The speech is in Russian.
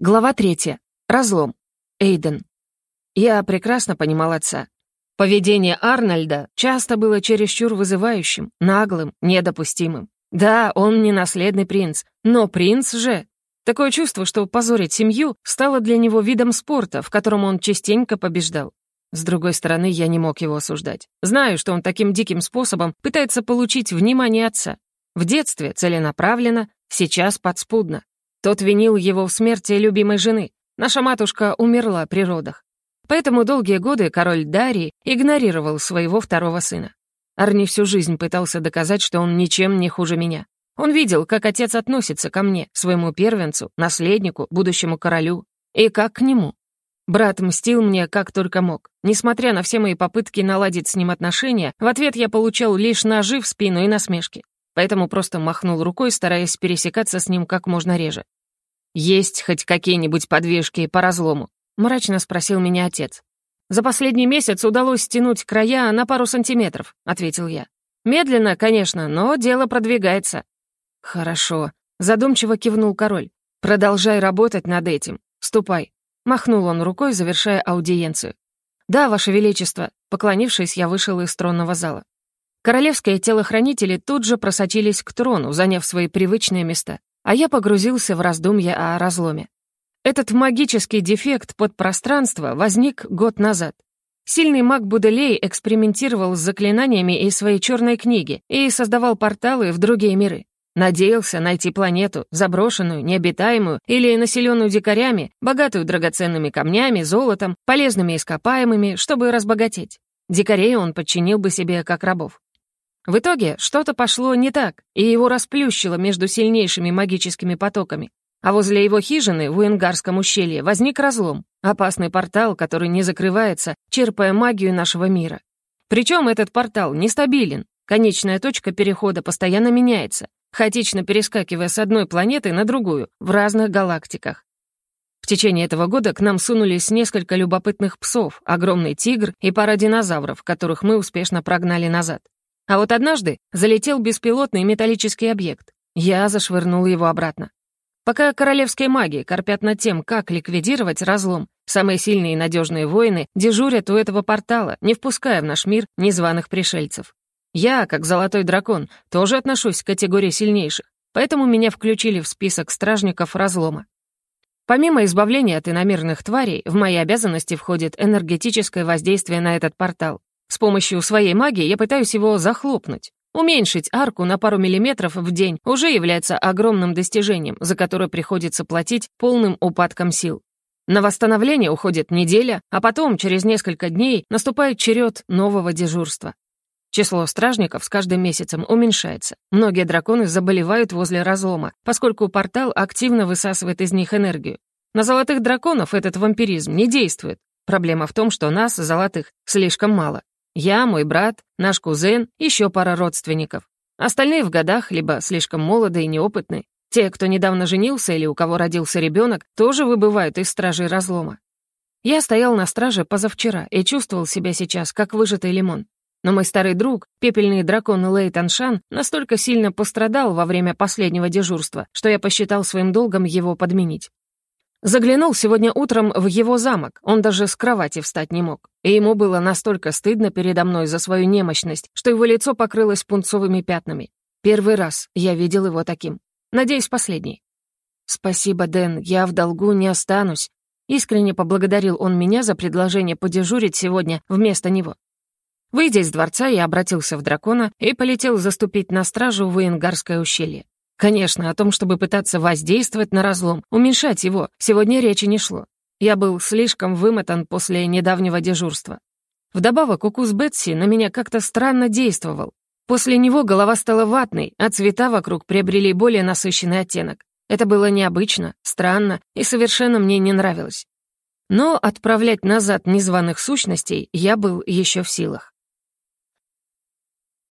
Глава третья. Разлом. Эйден. Я прекрасно понимал отца. Поведение Арнольда часто было чересчур вызывающим, наглым, недопустимым. Да, он не наследный принц, но принц же. Такое чувство, что позорить семью стало для него видом спорта, в котором он частенько побеждал. С другой стороны, я не мог его осуждать. Знаю, что он таким диким способом пытается получить внимание отца. В детстве целенаправленно, сейчас подспудно. Тот винил его в смерти любимой жены. Наша матушка умерла при родах. Поэтому долгие годы король Дарий игнорировал своего второго сына. Арни всю жизнь пытался доказать, что он ничем не хуже меня. Он видел, как отец относится ко мне, своему первенцу, наследнику, будущему королю, и как к нему. Брат мстил мне как только мог. Несмотря на все мои попытки наладить с ним отношения, в ответ я получал лишь ножи в спину и насмешки. Поэтому просто махнул рукой, стараясь пересекаться с ним как можно реже. «Есть хоть какие-нибудь подвижки по разлому?» — мрачно спросил меня отец. «За последний месяц удалось стянуть края на пару сантиметров», — ответил я. «Медленно, конечно, но дело продвигается». «Хорошо», — задумчиво кивнул король. «Продолжай работать над этим. Ступай». Махнул он рукой, завершая аудиенцию. «Да, Ваше Величество», — поклонившись, я вышел из тронного зала. Королевские телохранители тут же просочились к трону, заняв свои привычные места а я погрузился в раздумья о разломе. Этот магический дефект подпространства возник год назад. Сильный маг Буделей экспериментировал с заклинаниями из своей черной книги и создавал порталы в другие миры. Надеялся найти планету, заброшенную, необитаемую или населенную дикарями, богатую драгоценными камнями, золотом, полезными ископаемыми, чтобы разбогатеть. Дикарей он подчинил бы себе как рабов. В итоге что-то пошло не так, и его расплющило между сильнейшими магическими потоками. А возле его хижины в Уингарском ущелье возник разлом, опасный портал, который не закрывается, черпая магию нашего мира. Причем этот портал нестабилен, конечная точка перехода постоянно меняется, хаотично перескакивая с одной планеты на другую в разных галактиках. В течение этого года к нам сунулись несколько любопытных псов, огромный тигр и пара динозавров, которых мы успешно прогнали назад. А вот однажды залетел беспилотный металлический объект. Я зашвырнул его обратно. Пока королевские маги корпят над тем, как ликвидировать разлом, самые сильные и надежные воины дежурят у этого портала, не впуская в наш мир незваных пришельцев. Я, как золотой дракон, тоже отношусь к категории сильнейших, поэтому меня включили в список стражников разлома. Помимо избавления от иномирных тварей, в мои обязанности входит энергетическое воздействие на этот портал. С помощью своей магии я пытаюсь его захлопнуть. Уменьшить арку на пару миллиметров в день уже является огромным достижением, за которое приходится платить полным упадком сил. На восстановление уходит неделя, а потом, через несколько дней, наступает черед нового дежурства. Число стражников с каждым месяцем уменьшается. Многие драконы заболевают возле разлома, поскольку портал активно высасывает из них энергию. На золотых драконов этот вампиризм не действует. Проблема в том, что нас, золотых, слишком мало. Я, мой брат, наш кузен, еще пара родственников. Остальные в годах, либо слишком молоды и неопытны. Те, кто недавно женился или у кого родился ребенок, тоже выбывают из стражей разлома. Я стоял на страже позавчера и чувствовал себя сейчас, как выжатый лимон. Но мой старый друг, пепельный дракон Лейтан Шан, настолько сильно пострадал во время последнего дежурства, что я посчитал своим долгом его подменить. Заглянул сегодня утром в его замок, он даже с кровати встать не мог. И ему было настолько стыдно передо мной за свою немощность, что его лицо покрылось пунцовыми пятнами. Первый раз я видел его таким. Надеюсь, последний. «Спасибо, Дэн, я в долгу не останусь». Искренне поблагодарил он меня за предложение подежурить сегодня вместо него. Выйдя из дворца, я обратился в дракона и полетел заступить на стражу в Иенгарское ущелье. Конечно, о том, чтобы пытаться воздействовать на разлом, уменьшать его, сегодня речи не шло. Я был слишком вымотан после недавнего дежурства. Вдобавок, укус Бетси на меня как-то странно действовал. После него голова стала ватной, а цвета вокруг приобрели более насыщенный оттенок. Это было необычно, странно и совершенно мне не нравилось. Но отправлять назад незваных сущностей я был еще в силах.